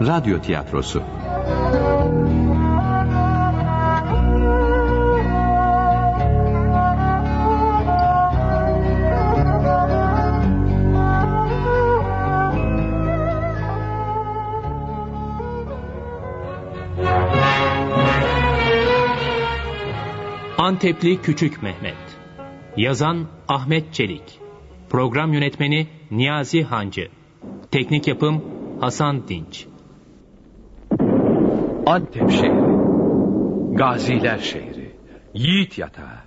Radyo Tiyatrosu. Antepli Küçük Mehmet. Yazan Ahmet Çelik. Program Yönetmeni Niyazi Hancı. Teknik Yapım Hasan Dinç Antep şehri, gaziler şehri, yiğit yatağı.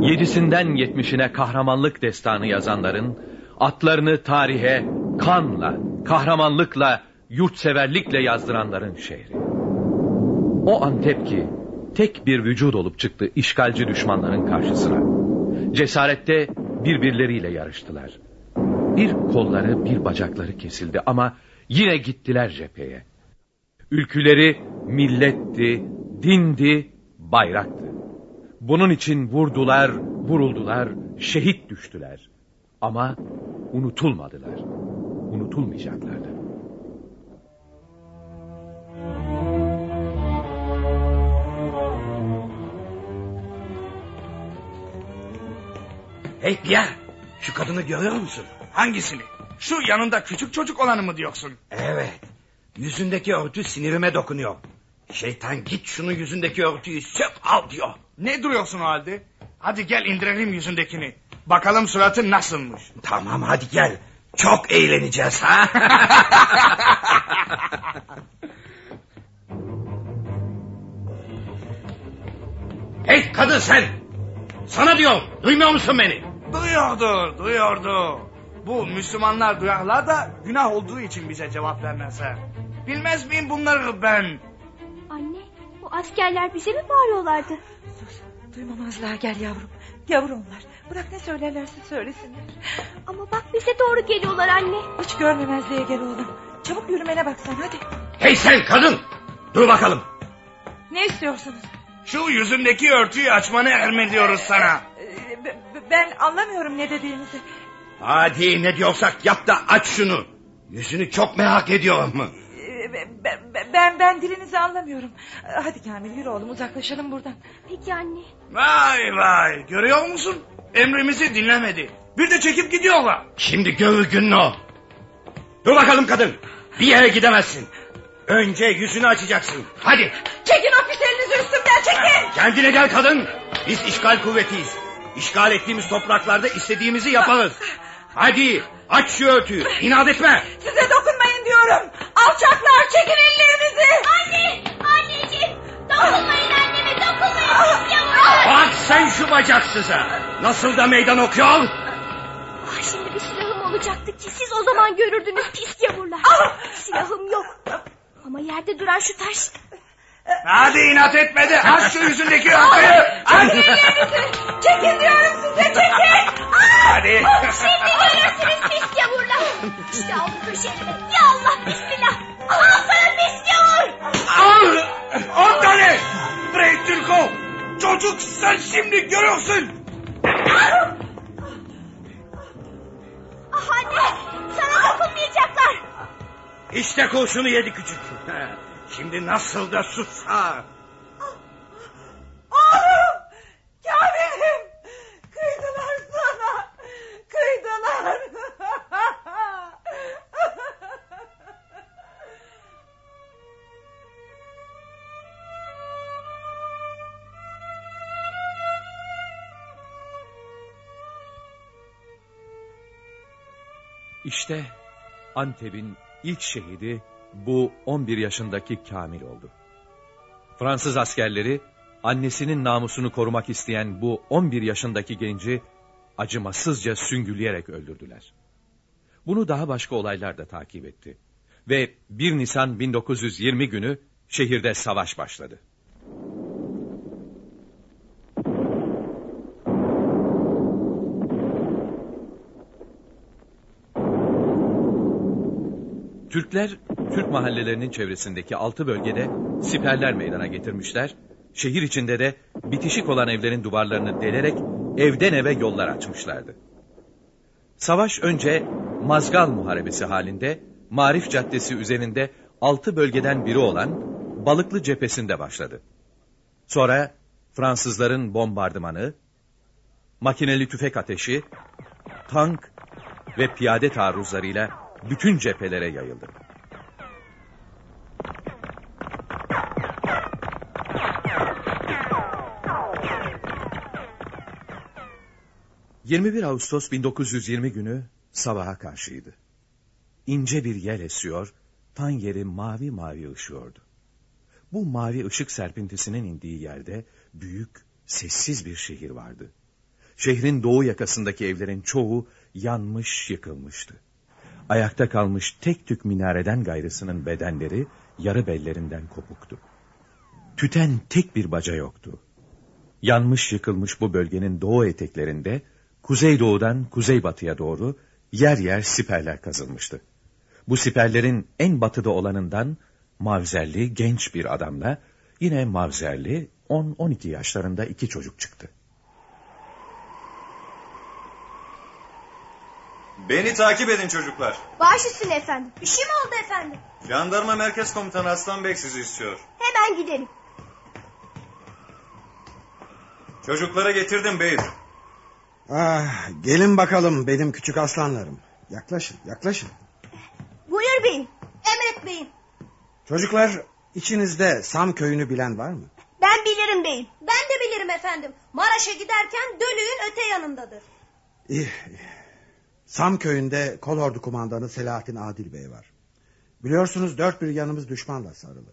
Yedisinden yetmişine kahramanlık destanı yazanların, atlarını tarihe kanla, kahramanlıkla, yurtseverlikle yazdıranların şehri. O Antep ki, tek bir vücut olup çıktı işgalci düşmanların karşısına. Cesarette birbirleriyle yarıştılar. Bir kolları bir bacakları kesildi ama yine gittiler cepheye. Ülküleri milletti, dindi, bayraktı. Bunun için vurdular, vuruldular, şehit düştüler. Ama unutulmadılar. Unutulmayacaklardı. Hey Pierre, şu kadını görüyor musun? Hangisini? Şu yanında küçük çocuk olanı mı diyorsun? Evet. Yüzündeki örtü sinirime dokunuyor. Şeytan git şunu yüzündeki örtüyü sök al diyor. Ne duruyorsun o halde? Hadi gel indirelim yüzündekini. Bakalım suratı nasılmış. Tamam hadi gel. Çok eğleneceğiz ha. hey kadın sen. Sana diyor. Duymuyor musun beni? Duyuyordu, duyuyordu. Bu Müslümanlar duyarlar da günah olduğu için bize cevap vermezler. Bilmez miyim bunları ben? Anne, bu askerler bize mi bağırıyorlardı? Sus, duymamazlar gel yavrum. Yavrum onlar. Bırak ne söylerlerse söylesinler. Ama bak bize doğru geliyorlar anne. Hiç görmemezliğe gel oğlum. Çabuk yürümene baksan hadi. Hey sen kadın. Dur bakalım. Ne istiyorsunuz? Şu yüzündeki örtüyü açmanı emrediyoruz sana. Ee, Ben anlamıyorum ne dediğinizi. Hadi ne diyorsak yap da aç şunu. Yüzünü çok merak ediyorum. Ee, b- b- Ben ben dilinizi anlamıyorum. Hadi Kamil yürü oğlum uzaklaşalım buradan. Peki anne. Vay vay görüyor musun? Emrimizi dinlemedi. Bir de çekip gidiyorlar. Şimdi görür gününü o. Dur bakalım kadın. Bir yere gidemezsin. Önce yüzünü açacaksın. Hadi. Çekin pis elinizi üstümden çekin. Kendine gel kadın. Biz işgal kuvvetiyiz. İşgal ettiğimiz topraklarda istediğimizi yaparız. Hadi aç şu örtüyü. İnat etme. Size dokunmayın diyorum. Alçaklar çekin ellerinizi. Anne, anneciğim. Dokunmayın anneme, dokunmayın pis yavrular. Bak sen şu bacaksıza. Nasıl da meydan okuyor. Ah, şimdi bir silahım olacaktı ki siz o zaman görürdünüz pis yavrular. Silahım yok. Ama yerde duran şu taş. Hadi inat etme de aç şu yüzündeki örtüyü. Hadi. Çekin diyorum size çekin. Hadi. Şimdi görürsünüz pis yavrular. İşte aldı köşelere. Ya Allah bismillah. Al sana pis yavur. Al. On tane. Bre Türko. Çocuk sen şimdi görürsün. Ah anne sana dokunmayacaklar. İşte kurşunu yedi küçük. Şimdi nasıl da susar. Oğlum! Kamil'im! Kıydılar sana! Kıydılar! İşte Antep'in ilk şehidi bu 11 yaşındaki Kamil oldu. Fransız askerleri annesinin namusunu korumak isteyen bu 11 yaşındaki genci acımasızca süngüleyerek öldürdüler. Bunu daha başka olaylar da takip etti. Ve 1 Nisan 1920 günü şehirde savaş başladı. Türkler, Türk mahallelerinin çevresindeki altı bölgede siperler meydana getirmişler. Şehir içinde de bitişik olan evlerin duvarlarını delerek evden eve yollar açmışlardı. Savaş önce Mazgal Muharebesi halinde Marif Caddesi üzerinde altı bölgeden biri olan Balıklı cephesinde başladı. Sonra Fransızların bombardımanı, makineli tüfek ateşi, tank ve piyade taarruzlarıyla bütün cephelere yayıldı. 21 Ağustos 1920 günü sabaha karşıydı. İnce bir yel esiyor, tan yeri mavi mavi ışıyordu. Bu mavi ışık serpintisinin indiği yerde büyük, sessiz bir şehir vardı. Şehrin doğu yakasındaki evlerin çoğu yanmış, yıkılmıştı. Ayakta kalmış tek tük minareden gayrısının bedenleri yarı bellerinden kopuktu. Tüten tek bir baca yoktu. Yanmış yıkılmış bu bölgenin doğu eteklerinde kuzeydoğudan kuzeybatıya doğru yer yer siperler kazılmıştı. Bu siperlerin en batıda olanından mavzerli genç bir adamla yine mavzerli 10-12 yaşlarında iki çocuk çıktı. Beni takip edin çocuklar. Baş üstüne efendim. Bir şey mi oldu efendim? Jandarma Merkez Komutanı Aslan Bey sizi istiyor. Hemen gidelim. Çocuklara getirdim beyim. Ah, gelin bakalım benim küçük aslanlarım. Yaklaşın, yaklaşın. Buyur beyim. Emret beyim. Çocuklar, içinizde Sam köyünü bilen var mı? Ben bilirim beyim. Ben de bilirim efendim. Maraş'a giderken Dölüğün öte yanındadır. İyi. Sam köyünde kolordu kumandanı Selahattin Adil Bey var. Biliyorsunuz dört bir yanımız düşmanla sarılı.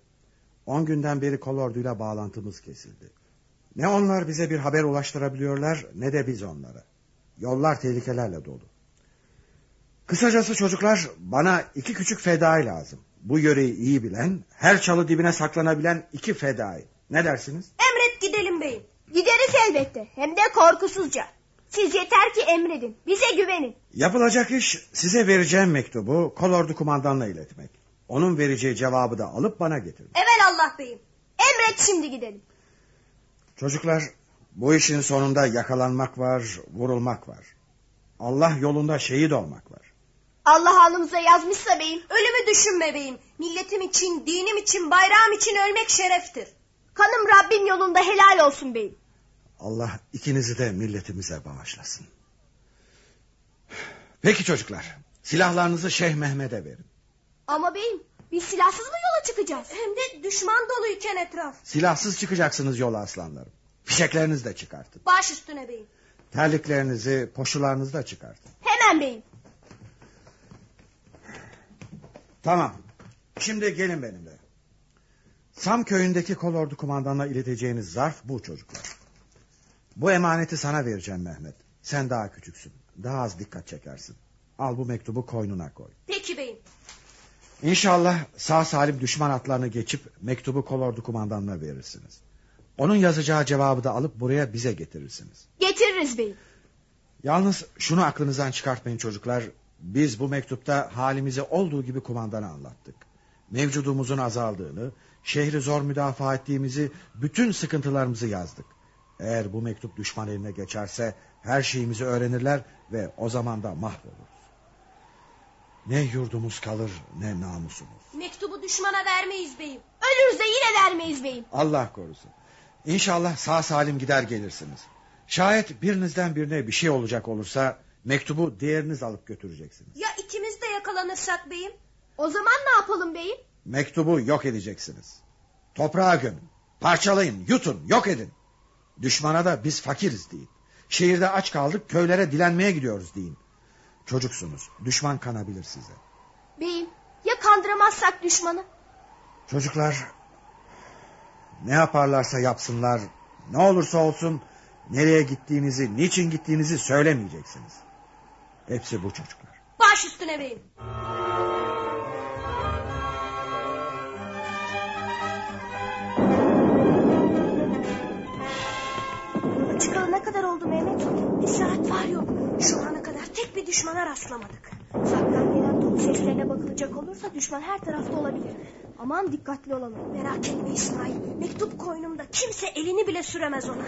On günden beri kolorduyla bağlantımız kesildi. Ne onlar bize bir haber ulaştırabiliyorlar ne de biz onlara. Yollar tehlikelerle dolu. Kısacası çocuklar bana iki küçük fedai lazım. Bu yöreyi iyi bilen, her çalı dibine saklanabilen iki fedai. Ne dersiniz? Emret gidelim beyim. Gideriz elbette. Hem de korkusuzca. Siz yeter ki emredin. Bize güvenin. Yapılacak iş size vereceğim mektubu kolordu kumandanına iletmek. Onun vereceği cevabı da alıp bana getirin. Evel Allah beyim. Emret şimdi gidelim. Çocuklar bu işin sonunda yakalanmak var, vurulmak var. Allah yolunda şehit olmak var. Allah alnımıza yazmışsa beyim ölümü düşünme beyim. Milletim için, dinim için, bayrağım için ölmek şereftir. Kanım Rabbim yolunda helal olsun beyim. Allah ikinizi de milletimize bağışlasın. Peki çocuklar, silahlarınızı Şeyh Mehmet'e verin. Ama beyim biz silahsız mı yola çıkacağız? Hem de düşman doluyken etraf. Silahsız çıkacaksınız yola aslanlarım. Fişeklerinizi de çıkartın. Baş üstüne beyim. Terliklerinizi, poşularınızı da çıkartın. Hemen beyim. Tamam. Şimdi gelin benimle. Sam köyündeki kolordu kumandanına ileteceğiniz zarf bu çocuklar. Bu emaneti sana vereceğim Mehmet. Sen daha küçüksün. Daha az dikkat çekersin. Al bu mektubu koynuna koy. Peki beyim. İnşallah sağ salim düşman atlarını geçip mektubu kolordu kumandanına verirsiniz. Onun yazacağı cevabı da alıp buraya bize getirirsiniz. Getiririz beyim. Yalnız şunu aklınızdan çıkartmayın çocuklar. Biz bu mektupta halimizi olduğu gibi kumandana anlattık. Mevcudumuzun azaldığını, şehri zor müdafaa ettiğimizi, bütün sıkıntılarımızı yazdık. Eğer bu mektup düşman eline geçerse her şeyimizi öğrenirler ve o zaman da mahvoluruz. Ne yurdumuz kalır ne namusumuz. Mektubu düşmana vermeyiz beyim. Ölürüz de yine vermeyiz beyim. Allah korusun. İnşallah sağ salim gider gelirsiniz. Şayet birinizden birine bir şey olacak olursa mektubu diğeriniz alıp götüreceksiniz. Ya ikimiz de yakalanırsak beyim? O zaman ne yapalım beyim? Mektubu yok edeceksiniz. Toprağa gömün, parçalayın, yutun, yok edin. Düşmana da biz fakiriz deyin. Şehirde aç kaldık, köylere dilenmeye gidiyoruz deyin. Çocuksunuz, düşman kanabilir size. Beyim, ya kandıramazsak düşmanı? Çocuklar, ne yaparlarsa yapsınlar, ne olursa olsun nereye gittiğinizi, niçin gittiğinizi söylemeyeceksiniz. Hepsi bu çocuklar. Baş üstüne beyim. Kadar oldu Mehmet? Bir saat var yok. Şu ana kadar tek bir düşmana rastlamadık. Uzaktan gelen top seslerine bakılacak olursa düşman her tarafta olabilir. Aman dikkatli olalım. Merak etme İsmail. Mektup koynumda. Kimse elini bile süremez ona.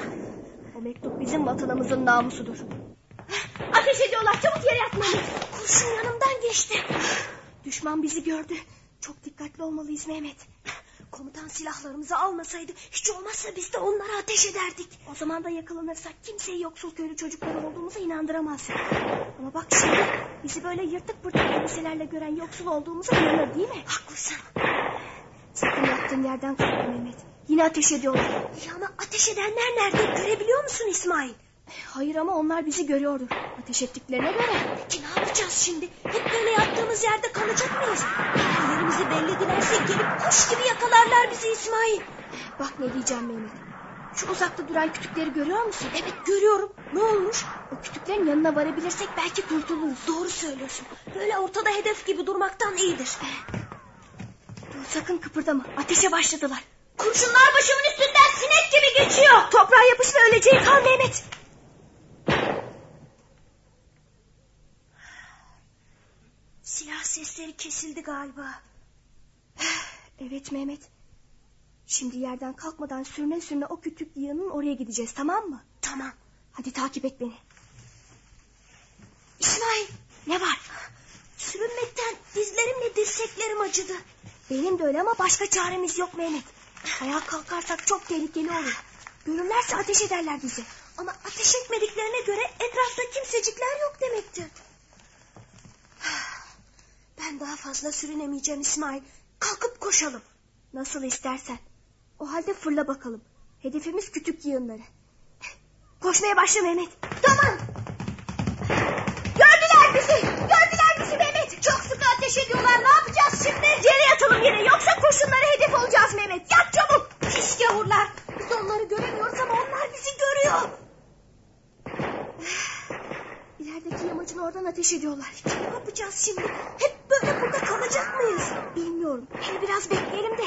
O mektup bizim vatanımızın namusudur. Ateş ediyorlar. Çabuk yere yatmalıyız. Kurşun yanımdan geçti. Düşman bizi gördü. Çok dikkatli olmalıyız Mehmet. Komutan silahlarımızı almasaydı hiç olmazsa biz de onlara ateş ederdik. O zaman da yakalanırsak kimseyi yoksul köylü çocukları olduğumuza inandıramazdık. Ama bak şimdi bizi böyle yırtık pırtık elbiselerle gören yoksul olduğumuza inanır değil mi? Haklısın. Sakın yattığın yerden kalkma Mehmet. Yine ateş ediyorlar. Ya ama ateş edenler nerede? Görebiliyor musun İsmail? Hayır ama onlar bizi görüyordur. Ateş ettiklerine göre. Peki ne yapacağız şimdi? Hep böyle yattığımız yerde kalacak mıyız? Eğer yerimizi belledilerse gelip kuş gibi yakalarlar bizi İsmail. Bak ne diyeceğim Mehmet. Şu uzakta duran kütükleri görüyor musun? Evet görüyorum. Ne olmuş? O kütüklerin yanına varabilirsek belki kurtuluruz. Doğru söylüyorsun. Böyle ortada hedef gibi durmaktan iyidir. Dur sakın kıpırdama. Ateşe başladılar. Kurşunlar başımın üstünden sinek gibi geçiyor. Toprağa yapış ve öleceği kal Mehmet. Silah sesleri kesildi galiba. Evet Mehmet. Şimdi yerden kalkmadan sürüne sürüne o kütük yığının oraya gideceğiz tamam mı? Tamam. Hadi takip et beni. İsmail ne var? Sürünmekten dizlerimle dirseklerim acıdı. Benim de öyle ama başka çaremiz yok Mehmet. Ayağa kalkarsak çok tehlikeli olur. Görürlerse ateş ederler bizi. Ama ateş etmediklerine göre etrafta kimsecikler yok demektir. Ben daha fazla sürünemeyeceğim İsmail. Kalkıp koşalım. Nasıl istersen. O halde fırla bakalım. Hedefimiz kütük yığınları. Koşmaya başla Mehmet. Tamam. Gördüler bizi. Gördüler bizi Mehmet. Çok sıkı ateş ediyorlar. Ne yapacağız şimdi? Yere yatalım yere. Yoksa kurşunlara hedef olacağız Mehmet. Yat çabuk. Pis gavurlar. Biz onları göremiyoruz ama onlar bizi görüyor. İlerideki yamacın oradan ateş ediyorlar. Ne yapacağız şimdi? Hep böyle burada kalacak mıyız? Bilmiyorum. Hele biraz bekleyelim de.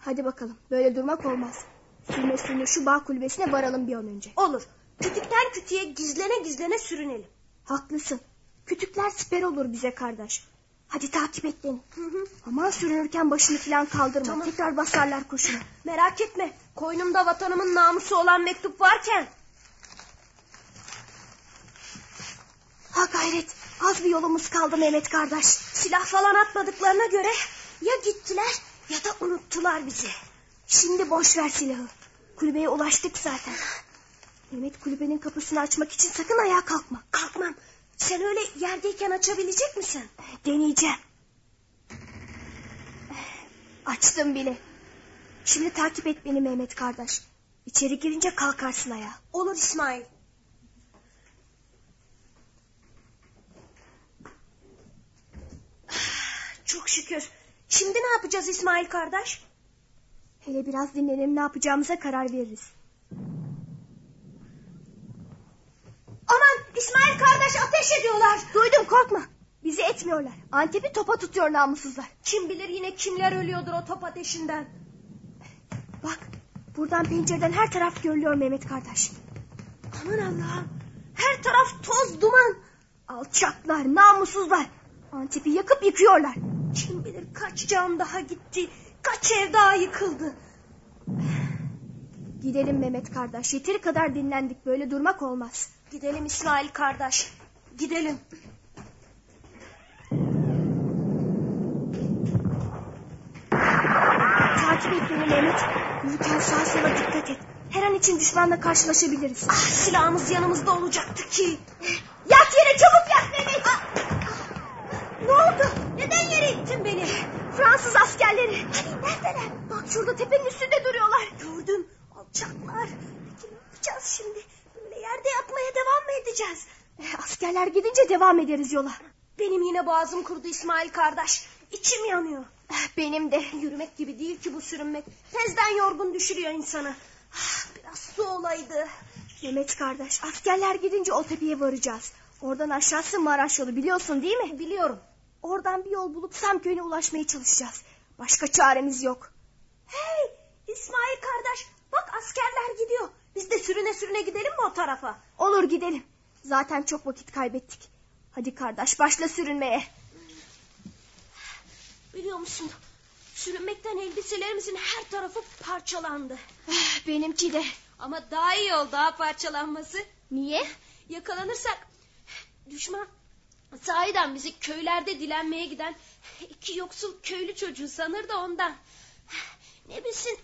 Hadi bakalım. Böyle durmak olmaz. Sürüne sürüne şu bağ kulübesine varalım bir an önce. Olur. Kütükten kütüğe gizlene gizlene sürünelim. Haklısın. Kütükler siper olur bize kardeş. Hadi takip et beni. Aman sürünürken başını falan kaldırma. Tekrar basarlar kurşunu. Merak etme. Koynumda vatanımın namusu olan mektup varken. Ha gayret. Az bir yolumuz kaldı Mehmet kardeş. Silah falan atmadıklarına göre ya gittiler ya da unuttular bizi. Şimdi boş ver silahı. Kulübeye ulaştık zaten. Mehmet kulübenin kapısını açmak için sakın ayağa kalkma. Kalkmam. Sen öyle yerdeyken açabilecek misin? Deneyeceğim. Açtım bile. Şimdi takip et beni Mehmet kardeş. İçeri girince kalkarsın ayağa. Olur İsmail. Çok şükür. Şimdi ne yapacağız İsmail kardeş? Hele biraz dinlenelim ne yapacağımıza karar veririz. Aman İsmail kardeş ateş ediyorlar. Duydum korkma. Bizi etmiyorlar. Antep'i topa tutuyor namussuzlar. Kim bilir yine kimler ölüyordur o top ateşinden. Bak buradan pencereden her taraf görülüyor Mehmet kardeş. Aman Allah'ım. Her taraf toz duman. Alçaklar namussuzlar. Antep'i yakıp yıkıyorlar. Kim bilir kaç can daha gitti. Kaç ev daha yıkıldı. Gidelim Mehmet kardeş. Yeteri kadar dinlendik. Böyle durmak olmaz. Gidelim İsmail kardeş. Gidelim. Takip et beni Mehmet. Yürürken sağa sola dikkat et. Her an için düşmanla karşılaşabiliriz. Ah silahımız yanımızda olacaktı ki. Yat yere çabuk yat Mehmet. Ah, Ne oldu? Neden yere ittin beni? Fransız askerleri. Hani neredeler? Bak şurada tepenin üstünde duruyorlar. Gördüm. Peki ne yapacağız şimdi? Böyle yerde yatmaya devam mı edeceğiz? Eh, Askerler gidince devam ederiz yola. Benim yine boğazım kurudu İsmail kardeş. İçim yanıyor. Eh, Benim de. Yürümek gibi değil ki bu sürünmek. Tezden yorgun düşürüyor insanı. Ah, Biraz su olaydı. Mehmet kardeş askerler gidince o tepeye varacağız. Oradan aşağısı Maraş yolu biliyorsun değil mi? Biliyorum. Oradan bir yol bulup Samköy'üne ulaşmaya çalışacağız. Başka çaremiz yok. Hey İsmail kardeş bak askerler gidiyor. Biz de sürüne sürüne gidelim mi o tarafa? Olur gidelim. Zaten çok vakit kaybettik. Hadi kardeş başla sürünmeye. Biliyor musun? Sürünmekten elbiselerimizin her tarafı parçalandı. Benimki de. Ama daha iyi oldu ha parçalanması. Niye? Yakalanırsak düşman Sahiden bizi köylerde dilenmeye giden iki yoksul köylü çocuğu sanır da ondan. Ne bilsin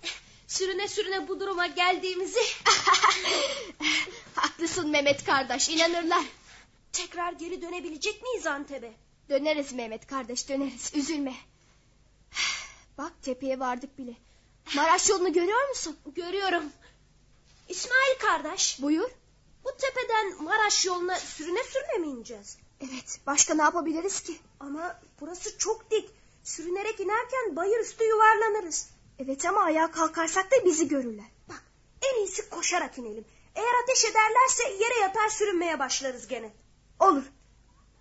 sürüne sürüne bu duruma geldiğimizi. Haklısın Mehmet kardeş inanırlar. Tekrar geri dönebilecek miyiz Antep'e? Döneriz Mehmet kardeş döneriz üzülme. Bak tepeye vardık bile. Maraş yolunu görüyor musun? Görüyorum. İsmail kardeş. Buyur. Bu tepeden Maraş yoluna sürüne sürüne mi ineceğiz? Evet başka ne yapabiliriz ki? Ama burası çok dik. Sürünerek inerken bayır üstü yuvarlanırız. Evet ama ayağa kalkarsak da bizi görürler. Bak en iyisi koşarak inelim. Eğer ateş ederlerse yere yatar sürünmeye başlarız gene. Olur.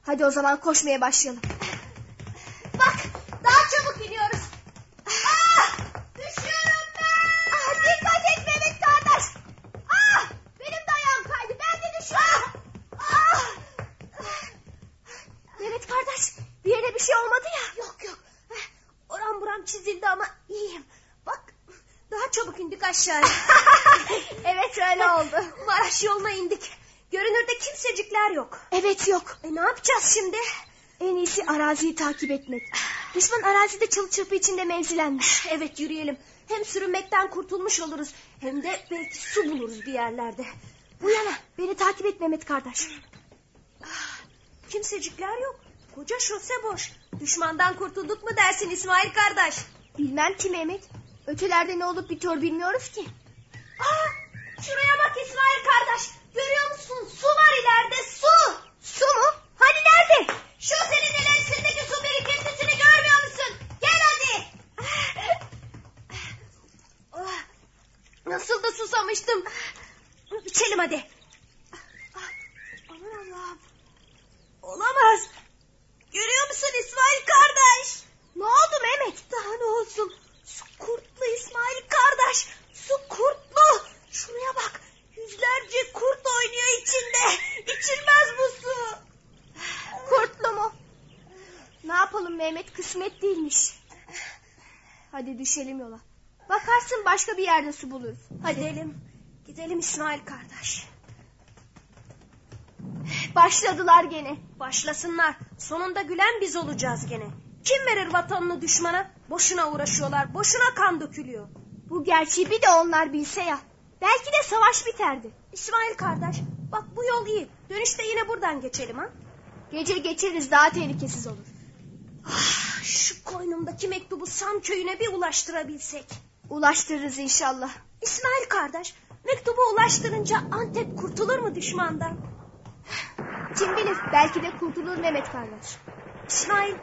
Hadi o zaman koşmaya başlayalım. Bak daha çabuk iniyoruz. Ah, düşüyorum ben. Ah, dikkat et Mehmet kardeş. Ah, benim de ayağım kaydı. Ben de düşüyorum. Ah. Mehmet kardeş bir yere bir şey olmadı ya. Yok yok. Oram buram çizildi ama iyiyim. Bak daha aşağıya. evet öyle oldu. Maraş yoluna indik. Görünürde kimsecikler yok. Evet yok. E ne yapacağız şimdi? En iyisi araziyi takip etmek. Düşman arazide çalı çırpı içinde mevzilenmiş. Evet yürüyelim. Hem sürünmekten kurtulmuş oluruz. Hem de belki su buluruz bir yerlerde. Bu yana beni takip et Mehmet kardeş. Kimsecikler yok. Koca şose boş. Düşmandan kurtulduk mu dersin İsmail kardeş? Bilmem ki Mehmet. Ötelerde ne olup bitiyor bilmiyoruz ki. Aa, şuraya bak İsmail kardeş. Görüyor musun? Su var ileride su. Su mu? Hani nerede? Şosenin ilerisindeki su birikintisini görmüyor musun? Gel hadi. Nasıl da susamıştım. İçelim hadi. Aman Allah'ım. Olamaz. Görüyor musun İsmail kardeş? Ne oldu Mehmet? Daha ne olsun? Su kurtlu İsmail kardeş. Su kurtlu. Şuraya bak. Yüzlerce kurt oynuyor içinde. İçilmez bu su. Kurtlu mu? Ne yapalım Mehmet kısmet değilmiş. Hadi düşelim yola. Bakarsın başka bir yerde su buluruz. Hadi. Gidelim. Gidelim İsmail kardeş. Başladılar gene. Başlasınlar. Sonunda gülen biz olacağız gene. Kim verir vatanını düşmana? Boşuna uğraşıyorlar. Boşuna kan dökülüyor. Bu gerçeği bir de onlar bilse ya. Belki de savaş biterdi. İsmail kardeş bak bu yol iyi. Dönüşte yine buradan geçelim ha. Gece geçeriz daha tehlikesiz olur. Ah, şu koynumdaki mektubu Sam köyüne bir ulaştırabilsek. Ulaştırırız inşallah. İsmail kardeş mektubu ulaştırınca Antep kurtulur mu düşmandan? Kim bilir belki de kurtulur Mehmet kardeş. İsmail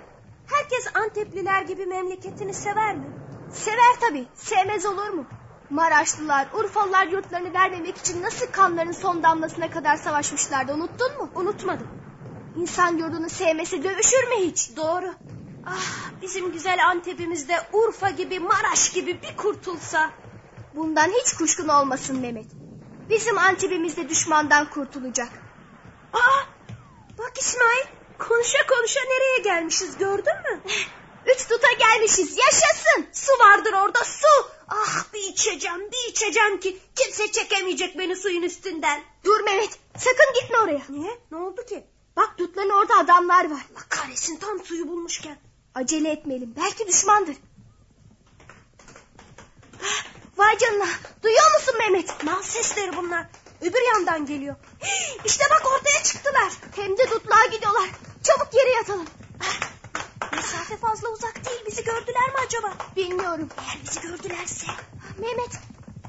herkes Antepliler gibi memleketini sever mi? Sever tabi sevmez olur mu? Maraşlılar, Urfalılar yurtlarını vermemek için nasıl kanların son damlasına kadar savaşmışlardı unuttun mu? Unutmadım. İnsan yurdunu sevmesi dövüşür mü hiç? Doğru. Ah bizim güzel Antep'imizde Urfa gibi Maraş gibi bir kurtulsa. Bundan hiç kuşkun olmasın Mehmet. Bizim Antep'imiz de düşmandan kurtulacak. Aa, bak İsmail konuşa konuşa nereye gelmişiz gördün mü? Üç tuta gelmişiz yaşasın. Su vardır orada su. Ah bir içeceğim bir içeceğim ki kimse çekemeyecek beni suyun üstünden. Dur Mehmet sakın gitme oraya. Niye? Ne oldu ki? Bak dutların orada adamlar var. Allah kahretsin tam suyu bulmuşken. Acele etmeyelim belki düşmandır. Vay canına duyuyor musun Mehmet? Mal sesleri bunlar. Öbür yandan geliyor. İşte bak ortaya çıktılar. Hem de dutluğa gidiyorlar. Çabuk yere yatalım. Mesafe fazla uzak değil. Bizi gördüler mi acaba? Bilmiyorum. Eğer bizi gördülerse. Mehmet.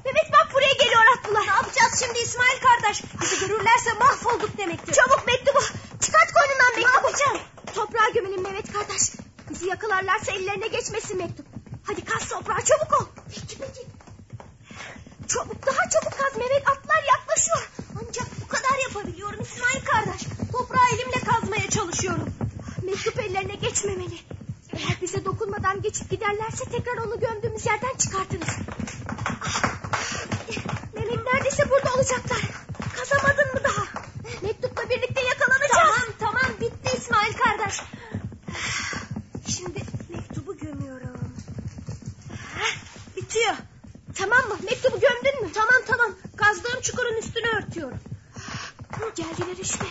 Mehmet bak buraya geliyor atlılar. Ne yapacağız şimdi İsmail kardeş? Bizi görürlerse mahvolduk demektir. Çabuk mektubu. Çıkart koynundan mektubu. Ne yapacağım? Toprağa gömelim Mehmet kardeş. Bizi yakalarlarsa ellerine geçmesin mektup. Hadi kaz toprağa çabuk ol. Peki peki. Çabuk daha çabuk kaz Mehmet atlar yaklaşıyor. Ancak bu kadar yapabiliyorum İsmail kardeş. Toprağı elimle kazmaya çalışıyorum. Mektup ellerine geçmemeli. Eğer bize dokunmadan geçip giderlerse tekrar onu gömdüğümüz yerden çıkartırız. Ah, Mehmet neredeyse burada olacaklar. Kazamadın mı daha? Mektupla birlikte yakalanacağız. Tamam tamam bitti İsmail kardeş. Şimdi mektubu gömüyorum. Heh, Bitiyor. Tamam mı? Mektubu gömdün mü? Tamam tamam. Kazdığım çukurun üstünü örtüyorum. Geldiler işte.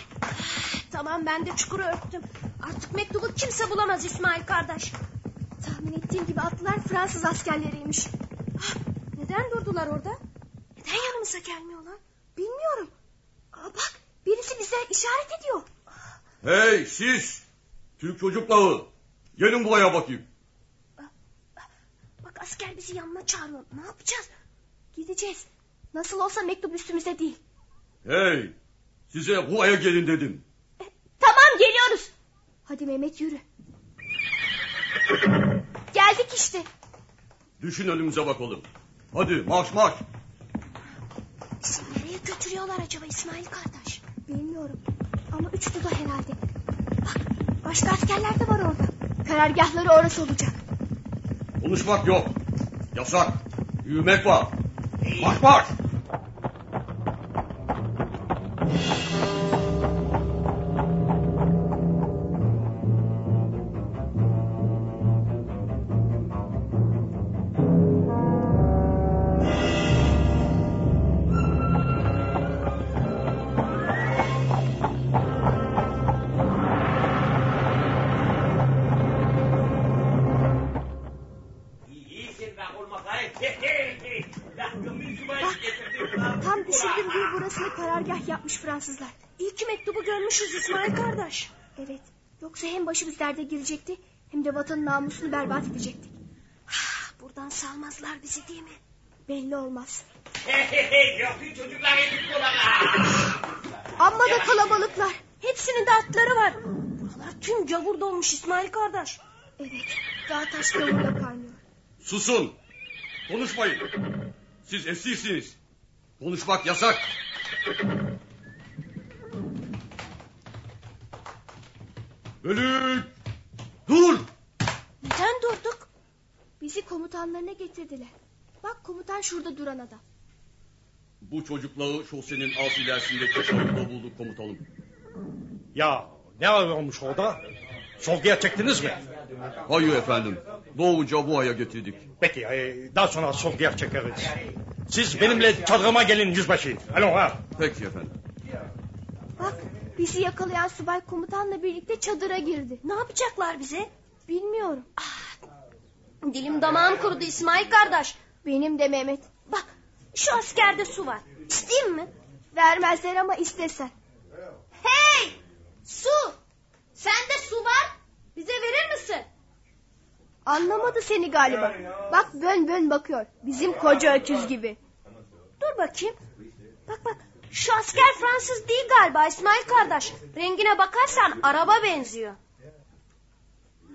Tamam ben de çukuru örttüm. Artık mektubu kimse bulamaz İsmail kardeş. Tahmin ettiğim gibi atlılar Fransız askerleriymiş. Ah, neden durdular orada? Neden yanımıza gelmiyorlar? Bilmiyorum. Aa, bak birisi bize işaret ediyor. Hey siz! Türk çocukları! Gelin buraya bakayım. Bak asker bizi yanına çağırıyor. Ne yapacağız? Gideceğiz. Nasıl olsa mektup üstümüzde değil. Hey! Size buraya gelin dedim. Tamam geliyoruz. Hadi Mehmet yürü. Geldik işte. Düşün önümüze bakalım. Hadi marş marş. Bizi nereye götürüyorlar acaba İsmail kardeş? Bilmiyorum. Ama üç duda herhalde. Bak başka askerler de var orada. Karargahları orası olacak. Konuşmak yok. Yasak. Yürümek var. Marş marş. İsmail kardeş. Evet. Yoksa hem başımız derde girecekti hem de vatanın namusunu berbat edecektik. Ah, Buradan salmazlar bizi değil mi? Belli olmaz. Amma da kalabalıklar. Hepsinin de atları var. Buralar tüm gavur dolmuş İsmail kardeş. Evet. Dağ taş gavurla kaynıyor. Susun. Konuşmayın. Siz esirsiniz. Konuşmak yasak. Bölük. Dur. Neden durduk? Bizi komutanlarına getirdiler. Bak komutan şurada duran adam. Bu çocukları şosenin alt ilerisindeki çayırda bulduk komutanım. Ya ne olmuş orada? Sorguya çektiniz mi? Hayır efendim. Doğruca bu aya getirdik. Peki e, daha sonra sorguya çekeriz. Siz benimle çadırıma gelin yüzbaşı. Alo ha. Peki efendim. Bizi yakalayan subay komutanla birlikte çadıra girdi. Ne yapacaklar bize? Bilmiyorum. Ah, dilim damağım kurudu İsmail kardeş. Benim de Mehmet. Bak şu askerde su var. İsteyeyim mi? Vermezler ama istesen. Hey! Su! Sende su var. Bize verir misin? Anlamadı seni galiba. Bak bön bön bakıyor. Bizim koca öküz gibi. Dur bakayım. Bak bak. Şu asker Fransız değil galiba İsmail kardeş. Rengine bakarsan araba benziyor.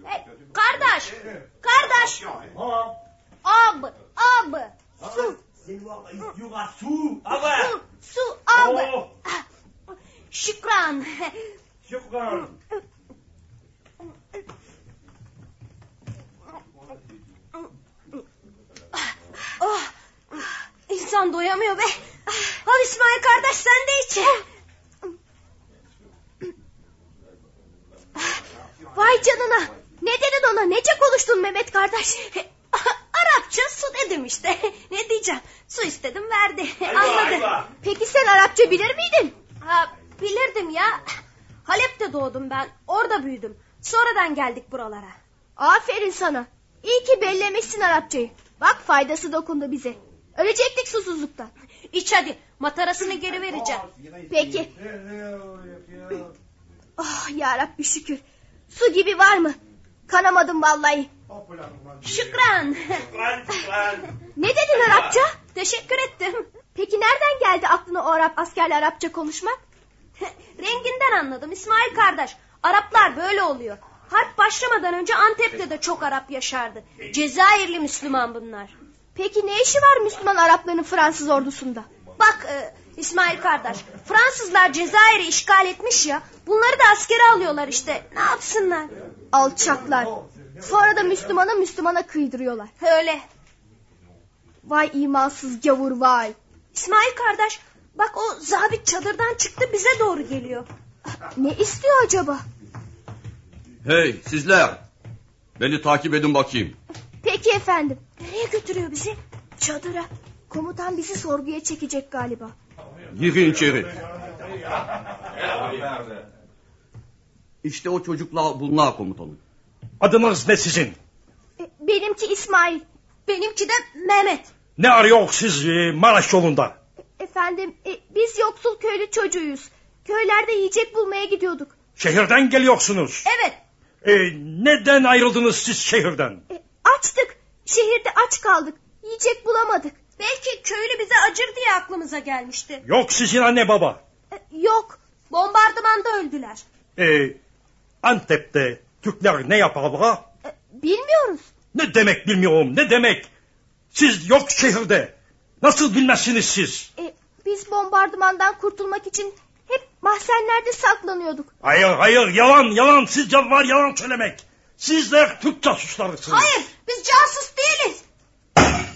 Hey, kardeş. Kardeş. Abi. Abi. Su. Su. Su. Abi. Ah, Şükran. Şükran. Oh, insan doyamıyor be. Al İsmail kardeş sen de iç. Vay canına. Ne dedin ona? Nece konuştun Mehmet kardeş? Arapça su dedim işte. Ne diyeceğim? Su istedim verdi. Anladı. Peki sen Arapça bilir miydin? Ha, bilirdim ya. Halep'te doğdum ben. Orada büyüdüm. Sonradan geldik buralara. Aferin sana. İyi ki bellemişsin Arapçayı. Bak faydası dokundu bize. Ölecektik susuzluktan. İç hadi. Matarasını geri vereceğim. Peki. Oh yarabbi şükür. Su gibi var mı? Kanamadım vallahi. Şükran. ne dedin Arapça? Teşekkür ettim. Peki nereden geldi aklına o Arap askerle Arapça konuşmak? Renginden anladım İsmail kardeş. Araplar böyle oluyor. Harp başlamadan önce Antep'te de çok Arap yaşardı. Cezayirli Müslüman bunlar. Peki ne işi var Müslüman Arapların Fransız ordusunda? Bak e, İsmail kardeş Fransızlar Cezayir'i işgal etmiş ya. Bunları da askere alıyorlar işte. Ne yapsınlar? Alçaklar. Sonra da Müslümana Müslümana kıydırıyorlar. Öyle. Vay imansız gavur vay. İsmail kardeş bak o zabit çadırdan çıktı bize doğru geliyor. Ne istiyor acaba? Hey sizler. Beni takip edin bakayım. Peki efendim. Nereye götürüyor bizi? Çadıra. Komutan bizi sorguya çekecek galiba. Girin içeri. İşte o çocukla bunlar komutanım. Adınız ne sizin? E, benimki İsmail. Benimki de Mehmet. Ne arıyor siz e, Maraş yolunda? Efendim e, biz yoksul köylü çocuğuyuz. Köylerde yiyecek bulmaya gidiyorduk. Şehirden geliyorsunuz. Evet E, neden ayrıldınız siz şehirden? e, açtık. Şehirde aç kaldık. Yiyecek bulamadık. Belki köylü bize acır diye aklımıza gelmişti. Yok sizin anne baba. E, yok bombardımanda öldüler. E, Antep'te Türkler ne yaparlar? E, bilmiyoruz. Ne demek bilmiyorum ne demek? Siz yok şehirde. Nasıl bilmezsiniz siz? E, biz bombardımandan kurtulmak için hep mahzenlerde saklanıyorduk. Hayır hayır yalan yalan sizce var yalan söylemek. Sizler Türk casuslarısınız. Hayır biz casus değiliz.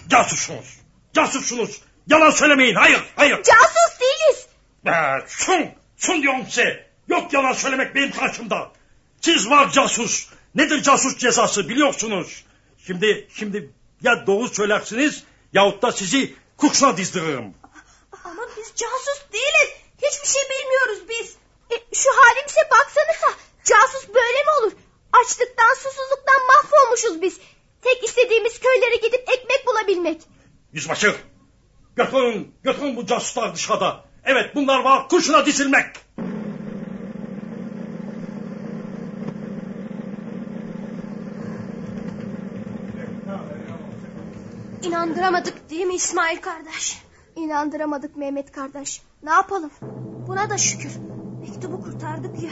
Casussunuz. Casussunuz. Yalan söylemeyin hayır hayır. Casus değiliz. Ee, sun sun diyorum size. Yok yalan söylemek benim karşımda. Siz var casus. Nedir casus cezası biliyorsunuz. Şimdi şimdi ya doğru söylersiniz yahut da sizi kurşuna dizdiririm. Ama biz casus değiliz. Hiçbir şey bilmiyoruz biz. E, şu halimize baksanıza. Casus böyle mi olur? Açlıktan susuzluktan mahvolmuşuz biz. Tek istediğimiz köylere gidip ekmek bulabilmek. Yüzbaşı götürün götürün bu casuslar dışarıda. Evet bunlar var kurşuna dizilmek. İnandıramadık değil mi İsmail kardeş? İnandıramadık Mehmet kardeş. Ne yapalım? Buna da şükür. Mektubu kurtardık ya.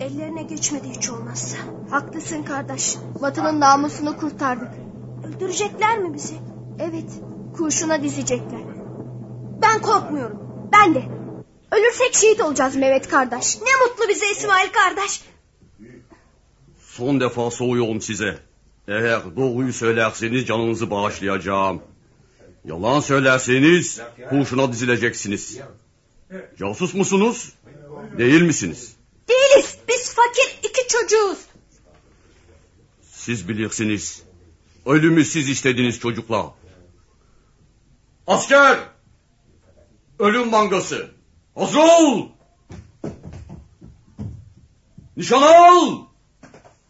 Ellerine geçmedi hiç olmazsa. Haklısın kardeş. Vatanın namusunu kurtardık. Öldürecekler mi bizi? Evet. Kurşuna dizecekler. Ben korkmuyorum. Ben de. Ölürsek şehit olacağız Mehmet kardeş. Ne mutlu bize İsmail kardeş. Son defa soğuyorum size. Eğer doğruyu söylerseniz canınızı bağışlayacağım. Yalan söylerseniz kurşuna dizileceksiniz. Casus musunuz? Değil misiniz? Değiliz. Biz fakir iki çocuğuz. Siz bilirsiniz. Ölümü siz istediniz çocuklar. Asker! Ölüm mangası. Hazır ol! Nişan al!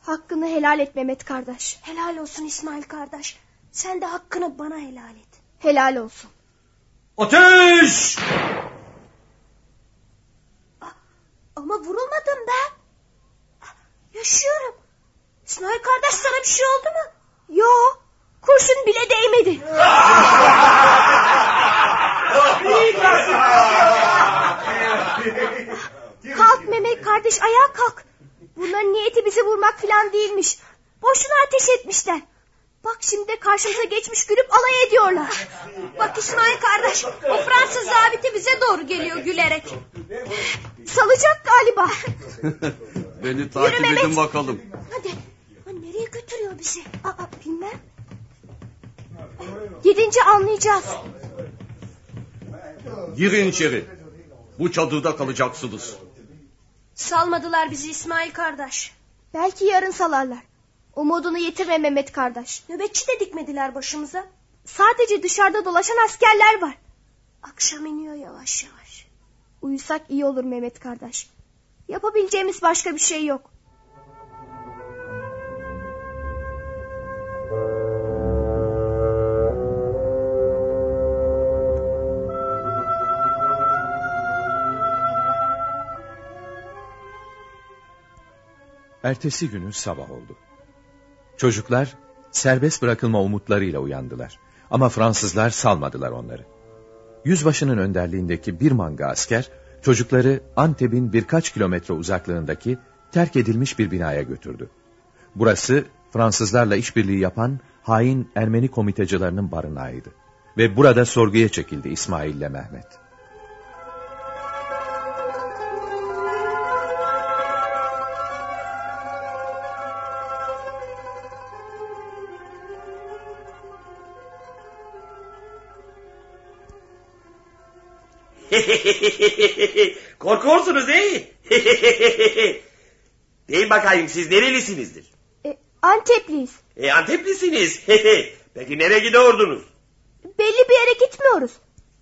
Hakkını helal et Mehmet kardeş. Helal olsun İsmail kardeş. Sen de hakkını bana helal et. Helal olsun. Ateş! Ama vurulmadım ben. Yaşıyorum. İsmail kardeş sana bir şey oldu mu? Yo. Kurşun bile değmedi. kalk Mehmet kardeş ayağa kalk. Bunların niyeti bizi vurmak falan değilmiş. Boşuna ateş etmişler. Bak şimdi de karşımıza geçmiş gülüp alay ediyorlar. Bak İsmail kardeş o Fransız zabiti bize doğru geliyor gülerek. Salacak galiba. Beni takip Yürü edin Mehmet. bakalım. Hadi. Ha, nereye götürüyor bizi? Aa, bilmem. Gidince anlayacağız. Girin içeri. Bu çadırda kalacaksınız. Salmadılar bizi İsmail kardeş. Belki yarın salarlar. Umudunu yitirme Mehmet kardeş. Nöbetçi de dikmediler başımıza. Sadece dışarıda dolaşan askerler var. Akşam iniyor yavaş yavaş. Uyusak iyi olur Mehmet kardeş. Yapabileceğimiz başka bir şey yok. Ertesi günü sabah oldu. Çocuklar serbest bırakılma umutlarıyla uyandılar. Ama Fransızlar salmadılar onları. Yüzbaşının önderliğindeki bir manga asker çocukları Antep'in birkaç kilometre uzaklığındaki terk edilmiş bir binaya götürdü. Burası Fransızlarla işbirliği yapan hain Ermeni komitacılarının barınağıydı. Ve burada sorguya çekildi İsmail ile Mehmet. Korkuyorsunuz değil Deyin bakayım siz nerelisinizdir? E, Antepliyiz. E Anteplisiniz. Peki nereye gidiyordunuz? Belli bir yere gitmiyoruz.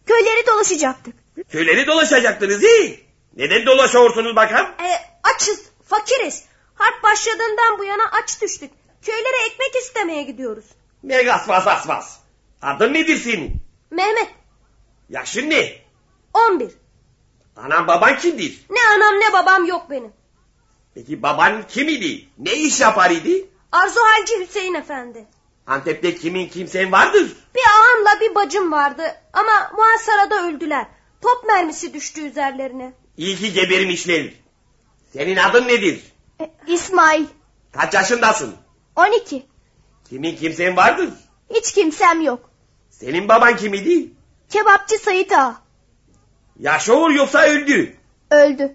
Köyleri dolaşacaktık. Köyleri dolaşacaktınız değil Neden dolaşıyorsunuz bakalım? E, açız, fakiriz. Harp başladığından bu yana aç düştük. Köylere ekmek istemeye gidiyoruz. Megas vas vas vas. Adın nedir senin? Mehmet Yaşın ne? 11. Anan baban kimdir? Ne anam ne babam yok benim. Peki baban kim idi? Ne iş yapar idi? Arzu Halci Hüseyin Efendi. Antep'te kimin kimsen vardır? Bir ağamla bir bacım vardı ama muhasarada öldüler. Top mermisi düştü üzerlerine. İyi ki gebermişler. Senin adın nedir? E, İsmail Kaç yaşındasın? 12. Kimin kimsen vardır? Hiç kimsem yok. Senin baban kim idi? Kebapçı Sayit Ağa. Yaşıyor yoksa öldü? Öldü.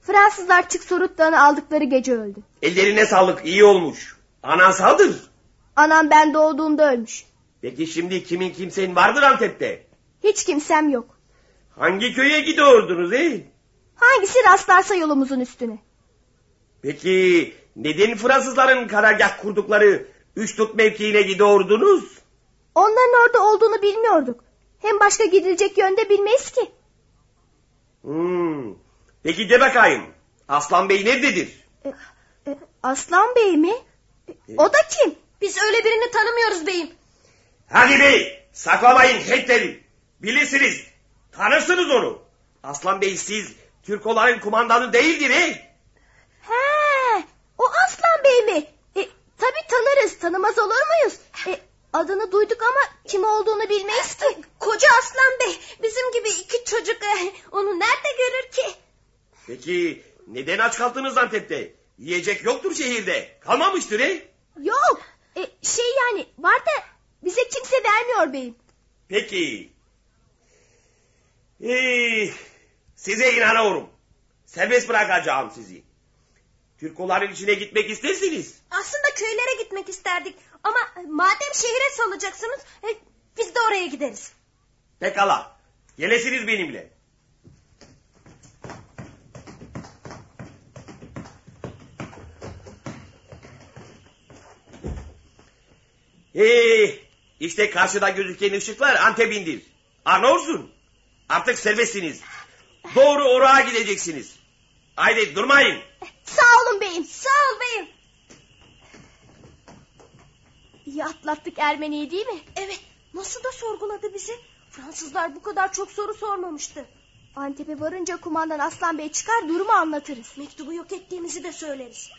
Fransızlar çık Sorut'tanı aldıkları gece öldü. Ellerine sağlık iyi olmuş. Anan sağdır. Anam ben doğduğumda ölmüş. Peki şimdi kimin kimsen vardır Antep'te? Hiç kimsem yok. Hangi köye gidiyordunuz ey? Hangisi rastlarsa yolumuzun üstüne. Peki neden Fransızların karargah kurdukları üç tut mevkiine gidiyordunuz? Onların orada olduğunu bilmiyorduk. Hem başka gidilecek yönde bilmeyiz ki. Hmm. Peki de bakayım. Aslan Bey nerededir? E, e, Aslan Bey mi? E, o da kim? Biz öyle birini tanımıyoruz beyim. Hadi bey saklamayın heytleri. Bilirsiniz. Tanırsınız onu. Aslan Bey siz Türkoların kumandanı değildir he? He, o Aslan Bey mi? E, tabii tanırız. Tanımaz olur muyuz? E, adını duyduk ama kim olduğunu bilmeyiz ki. Koca Aslan Bey. Bizim gibi iki çocuk e, onu nerede görür ki? Peki neden aç kaldınız Antep'te? Yiyecek yoktur şehirde. Kalmamıştır he? Yok. E, şey yani var da bize kimse vermiyor beyim. Peki. Ee, size inanıyorum. Serbest bırakacağım sizi. Türkoların içine gitmek istersiniz. Aslında köylere gitmek isterdik. Ama madem şehire salacaksınız e, biz de oraya gideriz. Pekala. Gelesiniz benimle. Ee, işte karşıda gözüken ışıklar Antep'indir. Anlıyorsun. Artık serbestsiniz. Doğru oraya gideceksiniz. Haydi durmayın. Sağ olun beyim. Sağ ol beyim. İyi atlattık Ermeni'yi değil mi? Evet. Nasıl da sorguladı bizi? Fransızlar bu kadar çok soru sormamıştı. Antep'e varınca kumandan Aslan Bey çıkar durumu anlatırız. Mektubu yok ettiğimizi de söyleriz.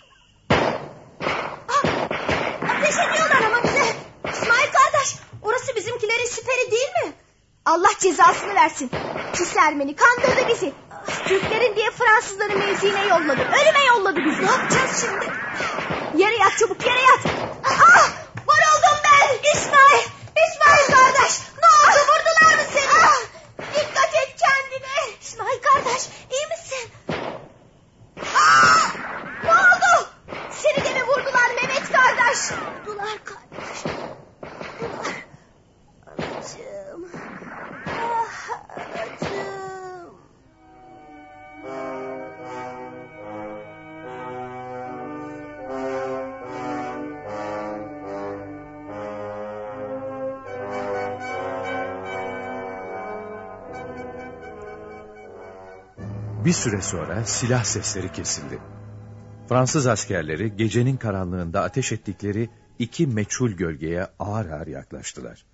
Ah, ateş ediyorlar ama bize. İsmail kardeş orası bizimkilerin siperi değil mi? Allah cezasını versin. Pis Ermeni kandırdı bizi. Türklerin diye Fransızları mevziine yolladı. Ölüme yolladı bizi. Bir süre sonra silah sesleri kesildi. Fransız askerleri gecenin karanlığında ateş ettikleri iki meçhul gölgeye ağır ağır yaklaştılar.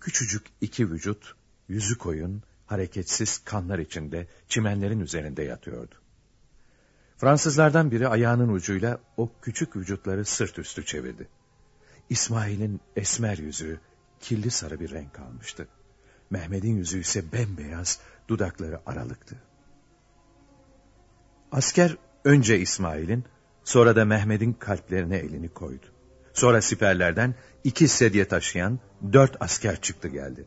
Küçücük iki vücut, yüzü koyun, hareketsiz kanlar içinde çimenlerin üzerinde yatıyordu. Fransızlardan biri ayağının ucuyla o küçük vücutları sırt üstü çevirdi. İsmail'in esmer yüzü kirli sarı bir renk almıştı. Mehmet'in yüzü ise bembeyaz, dudakları aralıktı. Asker önce İsmail'in, sonra da Mehmet'in kalplerine elini koydu. Sonra siperlerden iki sedye taşıyan dört asker çıktı geldi.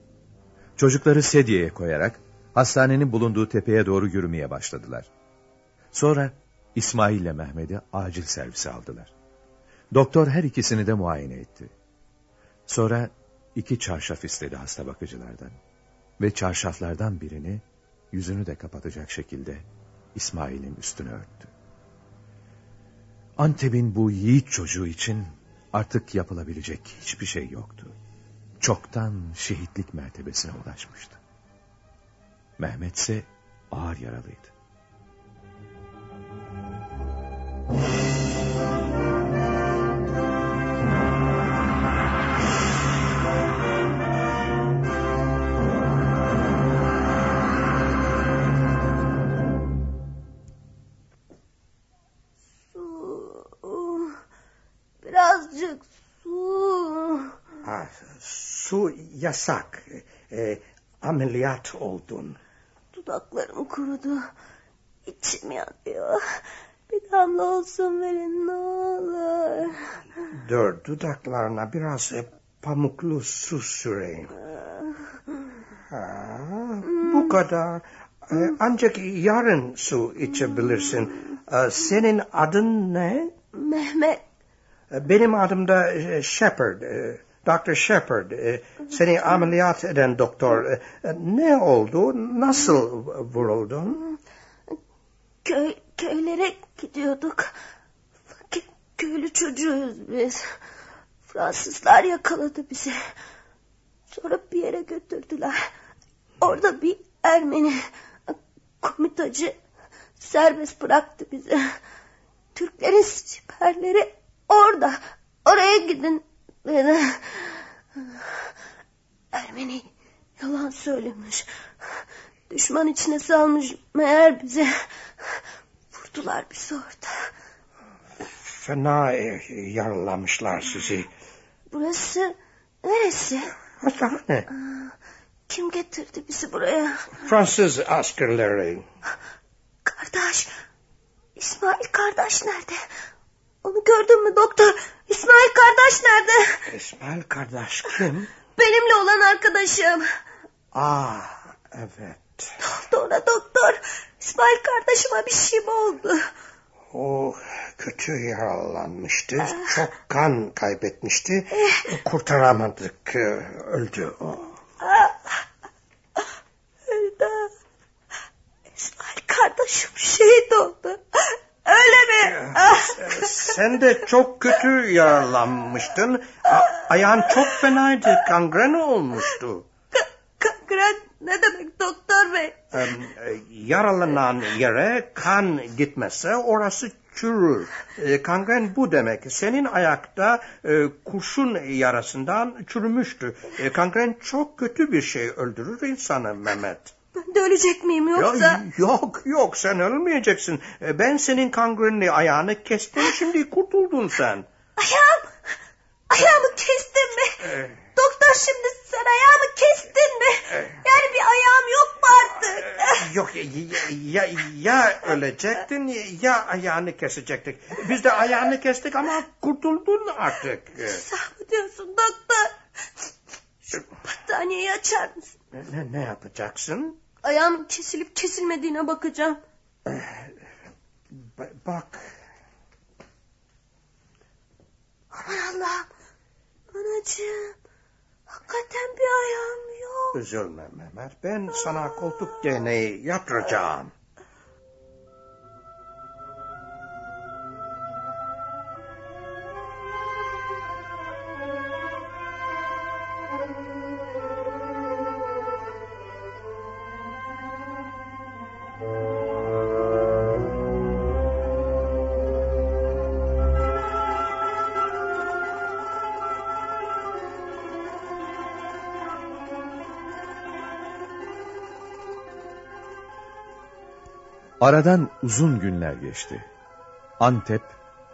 Çocukları sedyeye koyarak hastanenin bulunduğu tepeye doğru yürümeye başladılar. Sonra İsmail ile Mehmet'i acil servise aldılar. Doktor her ikisini de muayene etti. Sonra iki çarşaf istedi hasta bakıcılardan. Ve çarşaflardan birini yüzünü de kapatacak şekilde İsmail'in üstüne örttü. Antep'in bu yiğit çocuğu için artık yapılabilecek hiçbir şey yoktu. Çoktan şehitlik mertebesine ulaşmıştı. Mehmet ise ağır yaralıydı. Yasak. E, ameliyat oldun. Dudaklarım kurudu. İçim yanıyor. Bir damla olsun verin ne olur. Dur dudaklarına biraz e, pamuklu su süreyim. Ha, bu kadar. E, ancak yarın su içebilirsin. E, senin adın ne? Mehmet Benim adım da e, Shepard. Dr. Shepard. e, Seni ameliyat eden doktor. E, Ne oldu? Nasıl vuruldun? köy, köylere gidiyorduk. Fakir köylü çocuğuz biz. Fransızlar yakaladı bizi. Sonra bir yere götürdüler. Orada bir Ermeni komitacı serbest bıraktı bizi. Türklerin siperleri orada. Oraya gidin dedi. Ermeni yalan söylemiş. Düşman içine salmış meğer bize. Vurdular bizi orada. Fena e, yaralamışlar sizi. Burası neresi? Hastane. Kim getirdi bizi buraya? Fransız askerleri. Kardeş. İsmail kardeş nerede? Onu gördün mü doktor? İsmail kardeş nerede? İsmail kardeş kim? Benimle olan arkadaşım. Aa evet. Sonra doktor. İsmail kardeşime bir şey mi oldu? O kötü yaralanmıştı. Çok kan kaybetmişti. Kurtaramadık. e, Öldü o. Öldü. İsmail kardeşim şehit oldu. Sen de çok kötü yaralanmıştın. A- ayağın çok fenaydı. Kangren olmuştu. Kangren ne demek doktor bey? Em, e, Yaralanan yere kan gitmezse orası çürür. E, Kangren bu demek. Senin ayakta e, kurşun yarasından çürümüştü. E, Kangren çok kötü bir şey öldürür insanı Mehmet. Ben de ölecek miyim yoksa? Ya, yok yok sen ölmeyeceksin. E, Ben senin kangrenli ayağını kestim şimdi kurtuldun sen. Ayağım. Ayağımı kestin mi? Doktor şimdi sen ayağımı kestin mi? Yani bir ayağım yok mu artık? Yok ya, ya, ya ölecektin ya ayağını kesecektik. Biz de ayağını kestik ama kurtuldun artık. Sağ mı diyorsun doktor? Şu battaniyeyi açar mısın? Ne, ne yapacaksın? Ayağımın kesilip kesilmediğine bakacağım. Ba- bak Aman Allah'ım. Anacığım. Hakikaten bir ayağım yok. üzülme Mehmet. Ben sana koltuk değneği yaptıracağım. Aradan uzun günler geçti. Antep,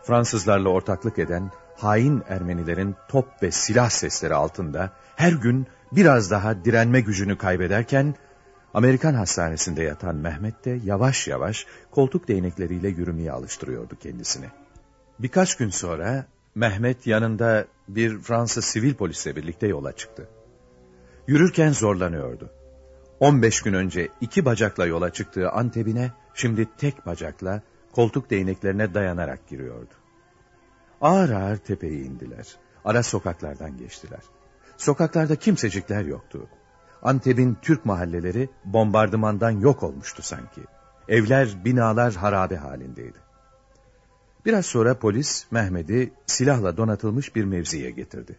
Fransızlarla ortaklık eden hain Ermenilerin top ve silah sesleri altında her gün biraz daha direnme gücünü kaybederken, Amerikan hastanesinde yatan Mehmet de yavaş yavaş koltuk değnekleriyle yürümeye alıştırıyordu kendisini. Birkaç gün sonra Mehmet yanında bir Fransız sivil polisle birlikte yola çıktı. Yürürken zorlanıyordu. 15 gün önce iki bacakla yola çıktığı Antep'ine şimdi tek bacakla koltuk değneklerine dayanarak giriyordu. Ağır ağır tepeyi indiler. Ara sokaklardan geçtiler. Sokaklarda kimsecikler yoktu. Antep'in Türk mahalleleri bombardımandan yok olmuştu sanki. Evler, binalar harabe halindeydi. Biraz sonra polis Mehmet'i silahla donatılmış bir mevziye getirdi.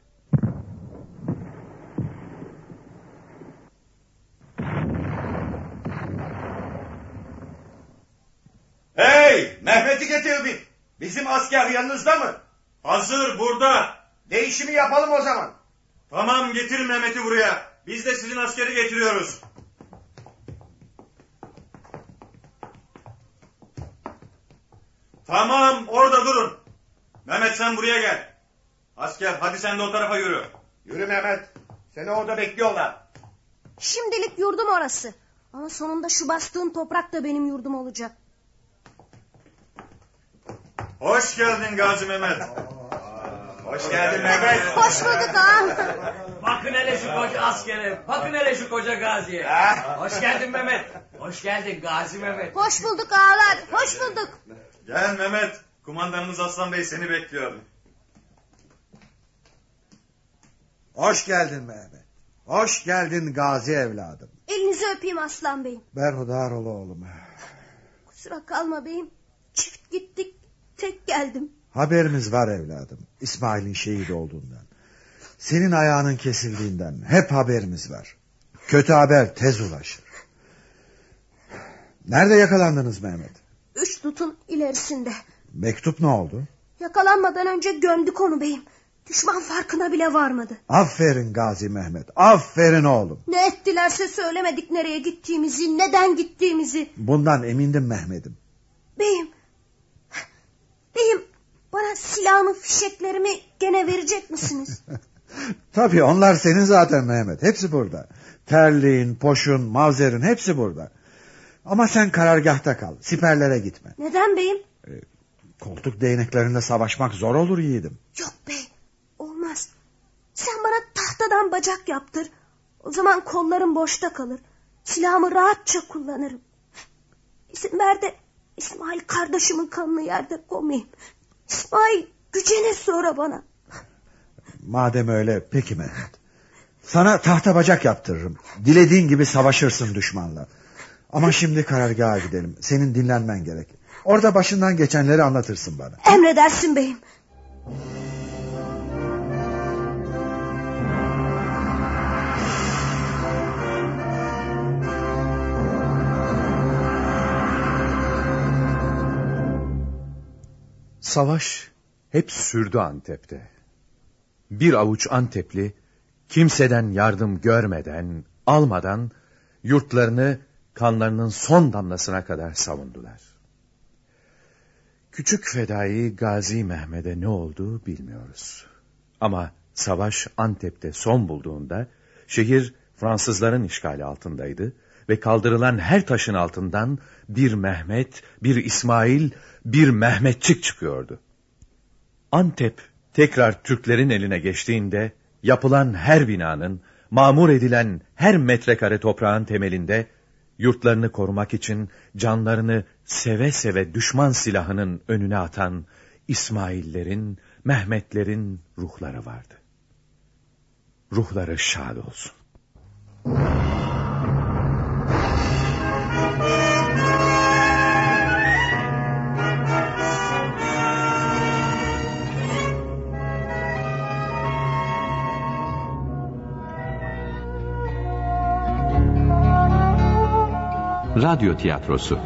Hey Mehmet'i getirdim. Bizim asker yanınızda mı? Hazır burada. Değişimi yapalım o zaman. Tamam getirin Mehmet'i buraya. Biz de sizin askeri getiriyoruz. Tamam orada durun. Mehmet sen buraya gel. Asker hadi sen de o tarafa yürü. Yürü Mehmet. Seni orada bekliyorlar. Şimdilik yurdum orası. Ama sonunda şu bastığın toprak da benim yurdum olacak. Hoş geldin Gazi Mehmet. Hoş geldin Mehmet. Hoş bulduk ağam. Bakın hele şu koca askere. Bakın hele şu koca gaziye. Hoş geldin Mehmet. Hoş geldin Gazi Mehmet. Hoş bulduk ağalar. Hoş bulduk. Gel Mehmet. Kumandanımız Aslan Bey seni bekliyor. Hoş geldin Mehmet. Hoş geldin gazi evladım. Elinizi öpeyim aslan beyim. Berhudar ol oğlum. Kusura kalma beyim. Çift gittik. Tek geldim. Haberimiz var evladım. İsmail'in şehit olduğundan. Senin ayağının kesildiğinden hep haberimiz var. Kötü haber tez ulaşır. Nerede yakalandınız Mehmet? Üç tutun ilerisinde. Mektup ne oldu? Yakalanmadan önce gömdük onu beyim. Düşman farkına bile varmadı. Aferin Gazi Mehmet. Aferin oğlum. Ne ettilerse söylemedik nereye gittiğimizi, neden gittiğimizi. Bundan emindim Mehmet'im. Beyim. Beyim bana silahımı fişeklerimi gene verecek misiniz? Tabii onlar senin zaten Mehmet. Hepsi burada. Terliğin, poşun, mavzerin hepsi burada. Ama sen karargahta kal. Siperlere gitme. Neden beyim? Koltuk değneklerinde savaşmak zor olur yiğidim. Yok bey olmaz. Sen bana tahtadan bacak yaptır. O zaman kollarım boşta kalır. Silahımı rahatça kullanırım. İzin ver de İsmail kardeşimin kanını yerde koymayayım. İsmail gücenir sonra bana. Madem öyle peki Mehmet. Sana tahta bacak yaptırırım. Dilediğin gibi savaşırsın düşmanla. Ama şimdi karargaha gidelim. Senin dinlenmen gerek. Orada başından geçenleri anlatırsın bana. Emredersin beyim. Savaş hep sürdü Antep'te. Bir avuç Antepli kimseden yardım görmeden, almadan yurtlarını kanlarının son damlasına kadar savundular. Küçük fedai Gazi Mehmet'e ne oldu bilmiyoruz. Ama savaş Antep'te son bulduğunda şehir Fransızların işgali altındaydı ve kaldırılan her taşın altından bir Mehmet, bir İsmail, bir Mehmetçik çıkıyordu. Antep tekrar Türklerin eline geçtiğinde yapılan her binanın, mamur edilen her metrekare toprağın temelinde yurtlarını korumak için canlarını seve seve düşman silahının önüne atan İsmail'lerin, Mehmetlerin ruhları vardı. Ruhları şad olsun. Radyo Tiyatrosu.